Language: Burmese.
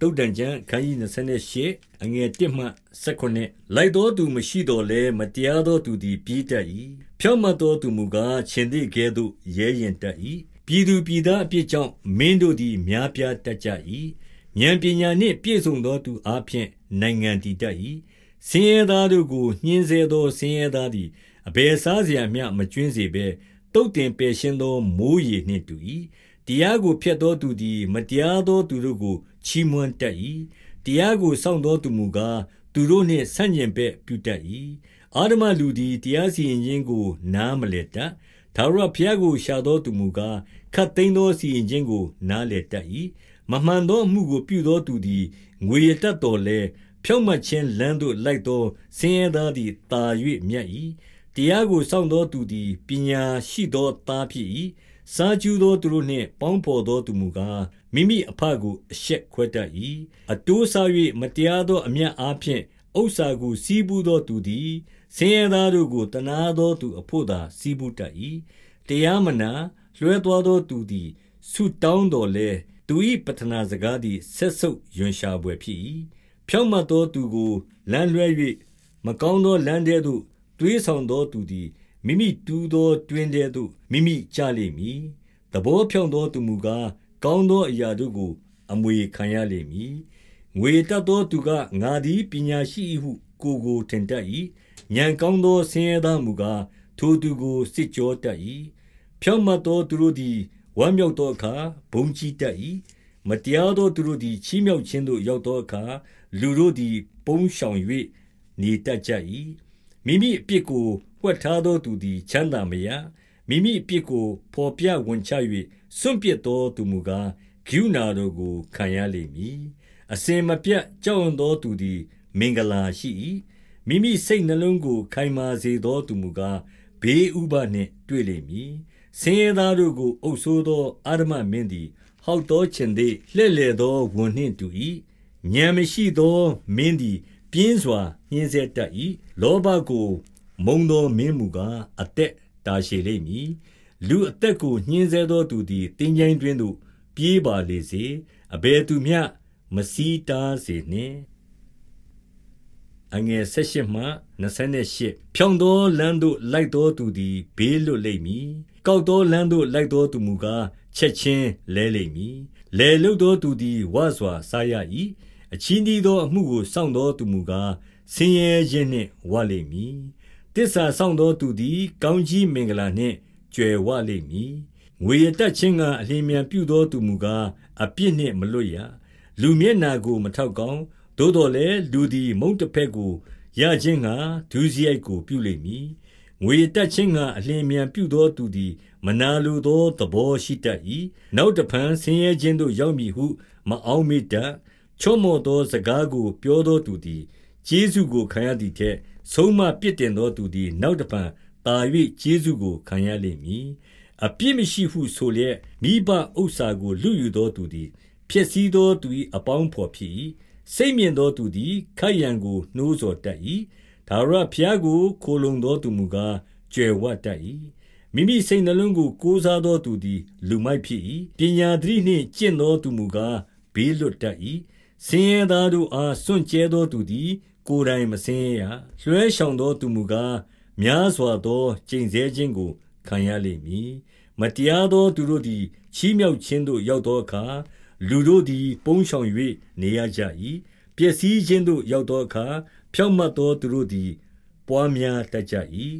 တုတ်တန်ကျမ်းအခန်းကြီး28အငယ်1မှ19လိုက်တော်သူမရှိတော်လဲမတရားသောသူသည်ပြေးတတ်၏ဖြောင့်မတ်သောသူမူကားခြင်သည်ကဲ့သို့ရဲရင်တတ်၏ပြည်သူပြည်သားအပြစ်ကြောင့်မင်းတို့သည်များပြားတတ်ကြ၏ဉာဏ်ပညာနှင့်ပြည့်စုံသောသူအားဖြင့်နိုင်ငံတည်တတ်၏ဆင်းရဲသားတို့ကိုညှင်းဆဲသောဆင်းရဲသားသည်အဘယ်စားစရာမျှမကျွင်းစေဘဲတုတ်တင်ပယ်ရှင်းသောမိုးရေနှင့်တူ၏ တရားကိုဖျက်သောသူသည် မတရားသောသူတို့ကို ချီးမွမ်းတတ်၏တရားကိုစောင့်သောသူမူကားသူတို့နှင့်ဆန့်ကျင်ဘက်ပြုတတ်၏အာဓမလူသည်တရားစီရင်ခြင်းကို နားမလည်တတ်ဒါဝရဘုရားကိုရှာသောသူမူကားခတ်သိမ်းသောစီရင်ခြင်းကို နားလည်တတ်၏မမှန်သောမှုကိုပြုသောသူသည်ငွေရတတ်တော်လဲဖြောင့်မတ်ခြင်းလမ်းသို့လိုက်သောဆင်းရဲသားသည်တာ၍မြတ်၏တရားကိုစောင့်သောသူသည်ပညာရှိသောသားဖြစ်၏ စားကျူးသောသူတို့နှင့်ပေါင်းဘော်သောသူမူကားမိမိအဖကိုအရှက်ခွဲတတ်၏အတိုးစား၍မတရားသောအမျက်အားဖြင့်ဥစ္စာကိုစီးပူးသောသူသည်ဆင်းရဲသားတို့ကိုတနာသောသူအဖို့သာစီးပူးတတ်၏တရားမနာလွှဲသွားသောသူသည်ဆုတောင်းတော်လဲသူ၏ပတနာစကားသည်ဆက်ဆုပ်ယွန်ရှာပွေဖြစ်၏ဖြောင့်မတ်သောသူကိုလမ်းလွှဲ၍မကောင်းသောလမ်းထဲသို့တွေးဆောင်သောသူသည် မိမိတူးသောတွင်ထဲသို့မိမိကျလိမ့်မည်။သဘောဖြောင့်သောသူမူကားကောင်းသောအရာတို့ကို အမွေခံရလိမ့်မည်။ငွေတတ်သောသူကငါသည်ပညာရှိ၏ဟု ကိုယ်ကိုထင်တတ်၏။ဉာဏ်ကောင်းသောဆင်းရဲသားမူကားထိုသူကိုစစ်ကြောတတ်၏။ဖြောင့်မတ်သောသူတို့သည်ဝမ်းမြောက်သောအခါဘုန်းကြီးတတ်၏။မတရားသောသူတို့သည်ချီးမြှောက်ခြင်းသို့ရောက်သောအခါလူတို့သည် ပုန်းရှောင်၍နေတတ်ကြ၏။မိမိအပြစ်ကိုဝှက်ထားသောသူသည်ချမ်းသာမရမိမိအပြစ်ကိုဖော်ပြဝန်ချ၍စွန့်ပစ်သောသူမူကားဂိူနာတော်ကိုခံရလိမ့်မည်အစင်မပြတ်ကြောက်သောသူသည် မင်္ဂလာရှိ၏မိမိစိတ်နှလုံးကို ခိုင်မာစေသောသူမူကားဘေးဥပနှင့်တွေ့လိမ့်မည်ဆင်းရဲသားတို့ကိုအုပ်ဆိုးသောအာရမမင်းသည် ဟောက်သောခြင်းသည်လှဲ့လေသောဝန်နှင့်တူ၏ဉာဏ်မရှိသောမင်းသည် ပြင်းစွာညှင်းဆဲတတ်၏လောဘကို မုံသောမင်းမူကားအသက်တာရှည်လိမ့်မည်လူအသက်ကိုညှင်းဆဲသောသူသည်တင်းကြိုင်းတွင်သို့ပြေးပါလေစေအဘယ်သူမျှမစီးတားစေနှင့်အငယ်၁၈မှ28ဖြောင်းသောလမ်းသို့လိုက်သောသူသည်ဘေးလွတ်လိမ့်မည်ကောက်သောလမ်းသို့လိုက်သောသူမူကားချက်ချင်းလဲလိမ့်မည်လဲလုသောသူသည်ဝါစွာစားရ၏အချင်းဒီသောအမှုကိုစောင့်သောသူမူကားဆင်းရဲခြင်းနှင့်ဝလိမ့်မည် တစ္ဆာဆောင်သောသူသည် ကောင်းကြီးမင်္ဂလာနှင့်ကြွယ်ဝလိမ့်မည်။ငွေရတတ်ခြင်းကအလျင်မြန်ပြုသောသူမူကားအပြစ်နှင့်မလွတ်ရ။လူမျက်နာကိုမထောက်ကောင်း။သို့တော်လည်းလူသည်မုန့်တစ်ဖက်ကိုရခြင်းကဒုစရိုက်ကိုပြုလိမ့်မည်။ငွေတတ်ခြင်းကအလျင်မြန်ပြုသောသူသည် မနာလိုသောသဘောရှိတတ်၏။နောက်တဖန်ဆင်းရဲခြင်းသို့ရောက်မည်ဟု မအောက်မေ့တတ်။ချော့မော့သောစကားကို ပြောသောသူသည် ကျေးဇူးကိုခံရသည်ထက်ဆုံးမပြစ်တင်သောသူသည် နောက်တဖန်သာ၍ကျေးဇူးကိုခံရလိမ့်မည်အပြစ်မရှိဟုဆိုလျက်မိဘဥစ္စာကိုလူယူသောသူသည်ဖြစ်စည်းသောသူ၏အပေါင်းဖော်ဖြစ်၏စိတ်မြင်သောသူသည်ခိုက်ရန်ကိုနှိုးဆော်တတ်၏ဒါရဖျားကိုခိုလုံသောသူမူကားကြွယ်ဝတတ်၏မိမိစိတ်နှလုံးကိုကိုးစားသောသူသည် လူမိုက်ဖြစ်၏ပညာသတိနှင့်ကျင့်သောသူမူကားဘေးလွတ်တတ်၏ဆင်းရဲသားတို့အားစွန့်ကြဲသောသူသည် ကိုယ်တိုင်မဆင်းရဲရလွှဲရှောင်သောသူမူကားများစွာသောကျိန်ဆဲခြင်းကိုခံရလိမ့်မည်မတရားသောသူတို့သည်ချီးမြှောက်ခြင်းသို့ရောက်သောအခါလူတို့သည် ပုန်းရှောင်၍နေရကြ၏ပျက်စီးခြင်းသို့ရောက်သောအခါဖြောင့်မတ်သောသူတို့သည် ပွားများတတ်ကြ၏